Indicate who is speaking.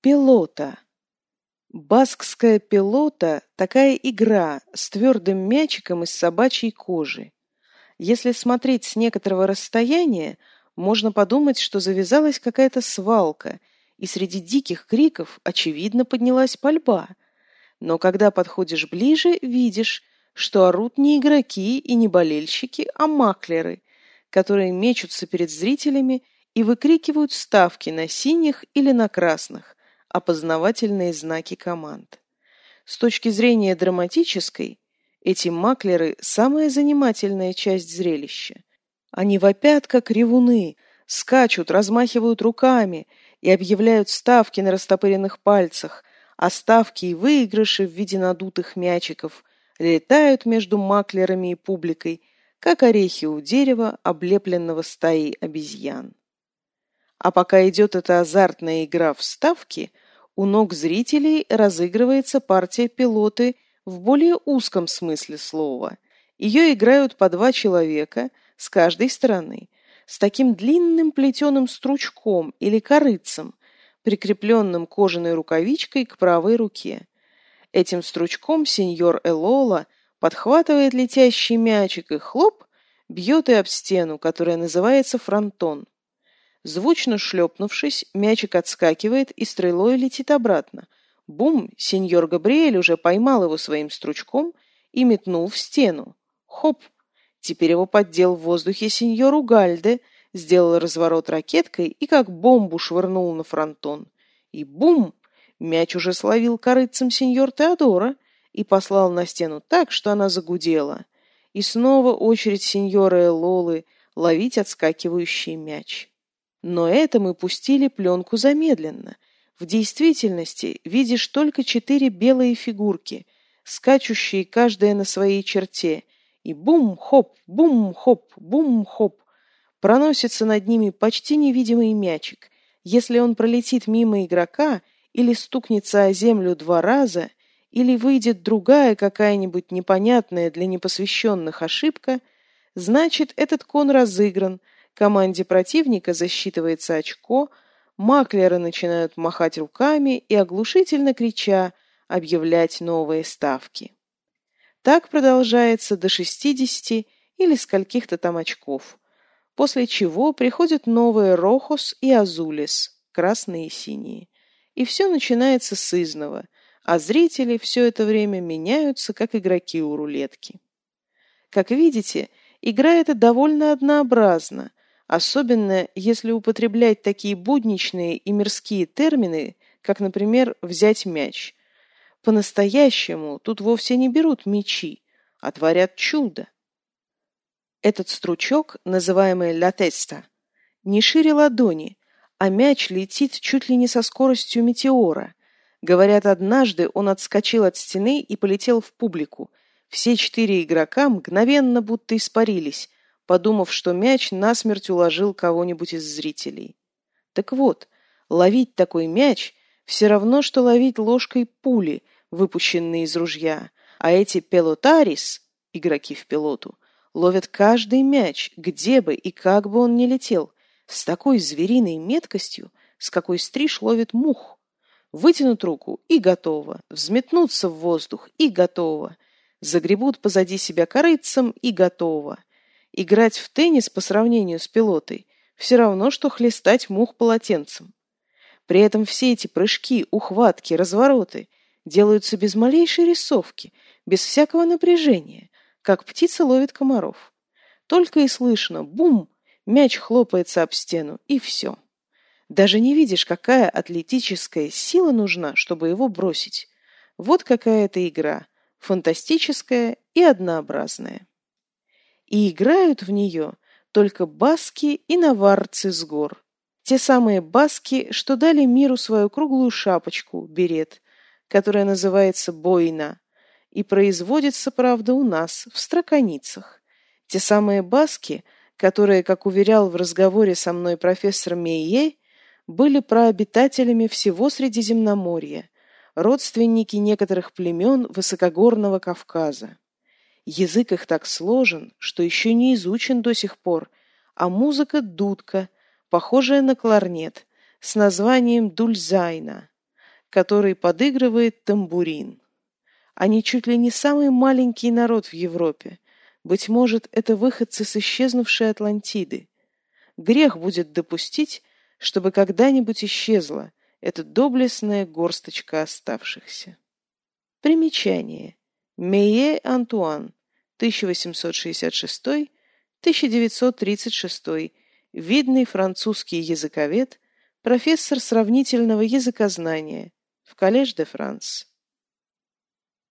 Speaker 1: Пилота. Баскская пилота – такая игра с твердым мячиком из собачьей кожи. Если смотреть с некоторого расстояния, можно подумать, что завязалась какая-то свалка, и среди диких криков, очевидно, поднялась пальба. Но когда подходишь ближе, видишь, что орут не игроки и не болельщики, а маклеры, которые мечутся перед зрителями и выкрикивают ставки на синих или на красных, опознавательные знаки команд. С точки зрения драматической, эти маклеры – самая занимательная часть зрелища. Они вопят, как ревуны, скачут, размахивают руками и объявляют ставки на растопыренных пальцах, а ставки и выигрыши в виде надутых мячиков летают между маклерами и публикой, как орехи у дерева, облепленного стаей обезьян. А пока идет эта азартная игра в ставки, у ног зрителей разыгрывается партия пилоты в более узком смысле слова. Ее играют по два человека с каждой стороны, с таким длинным плетеным стручком или корыцем, прикрепленным кожаной рукавичкой к правой руке. Этим стручком сеньор Элола подхватывает летящий мячик и хлоп, бьет им об стену, которая называется фронтон. Звучно шлепнувшись, мячик отскакивает и стрелой летит обратно. Бум! Сеньор Габриэль уже поймал его своим стручком и метнул в стену. Хоп! Теперь его поддел в воздухе сеньор Угальде, сделал разворот ракеткой и как бомбу швырнул на фронтон. И бум! Мяч уже словил корыцем сеньор Теодора и послал на стену так, что она загудела. И снова очередь сеньора Элолы ловить отскакивающий мяч. Но это мы пустили пленку замедленно. В действительности видишь только четыре белые фигурки, скачущие каждая на своей черте, и бум-хоп, бум-хоп, бум-хоп. Проносится над ними почти невидимый мячик. Если он пролетит мимо игрока или стукнется о землю два раза, или выйдет другая какая-нибудь непонятная для непосвященных ошибка, значит, этот кон разыгран – Команде противника засчитывается очко, маклеры начинают махать руками и, оглушительно крича, объявлять новые ставки. Так продолжается до 60 или скольких-то там очков, после чего приходят новые рохос и азулис, красные и синие. И все начинается с изного, а зрители все это время меняются, как игроки у рулетки. Как видите, игра эта довольно однообразна, особенно если употреблять такие будничные и мирские термины, как, например, «взять мяч». По-настоящему тут вовсе не берут мячи, а творят чудо. Этот стручок, называемый «ла теста», не шире ладони, а мяч летит чуть ли не со скоростью метеора. Говорят, однажды он отскочил от стены и полетел в публику. Все четыре игрока мгновенно будто испарились, подумав, что мяч насмерть уложил кого-нибудь из зрителей. Так вот, ловить такой мяч все равно, что ловить ложкой пули, выпущенные из ружья, а эти пелотарис, игроки в пилоту, ловят каждый мяч, где бы и как бы он ни летел, с такой звериной меткостью, с какой стриж ловит мух. Вытянут руку и готово, взметнуться в воздух и готово, загребут позади себя корыцем и готово. Играть в теннис по сравнению с пилотой все равно, что хлестать мух полотенцем. При этом все эти прыжки, ухватки, развороты делаются без малейшей рисовки, без всякого напряжения, как птица ловит комаров. Только и слышно «бум!» мяч хлопается об стену, и все. Даже не видишь, какая атлетическая сила нужна, чтобы его бросить. Вот какая это игра, фантастическая и однообразная и играют в нее только баски и наварцы с гор. Те самые баски, что дали миру свою круглую шапочку, берет, которая называется бойна, и производится, правда, у нас, в строканицах. Те самые баски, которые, как уверял в разговоре со мной профессор Мейе, были прообитателями всего Средиземноморья, родственники некоторых племен Высокогорного Кавказа. Язык их так сложен, что еще не изучен до сих пор, а музыка — дудка, похожая на кларнет, с названием дульзайна. который подыгрывает тамбурин. Они чуть ли не самый маленький народ в Европе. Быть может, это выходцы с исчезнувшей Атлантиды. Грех будет допустить, чтобы когда-нибудь исчезла эта доблестная горсточка оставшихся. Примечание. Мейе Антуан, 1866-1936, видный французский языковед, профессор сравнительного языкознания в Коллеж де Франс.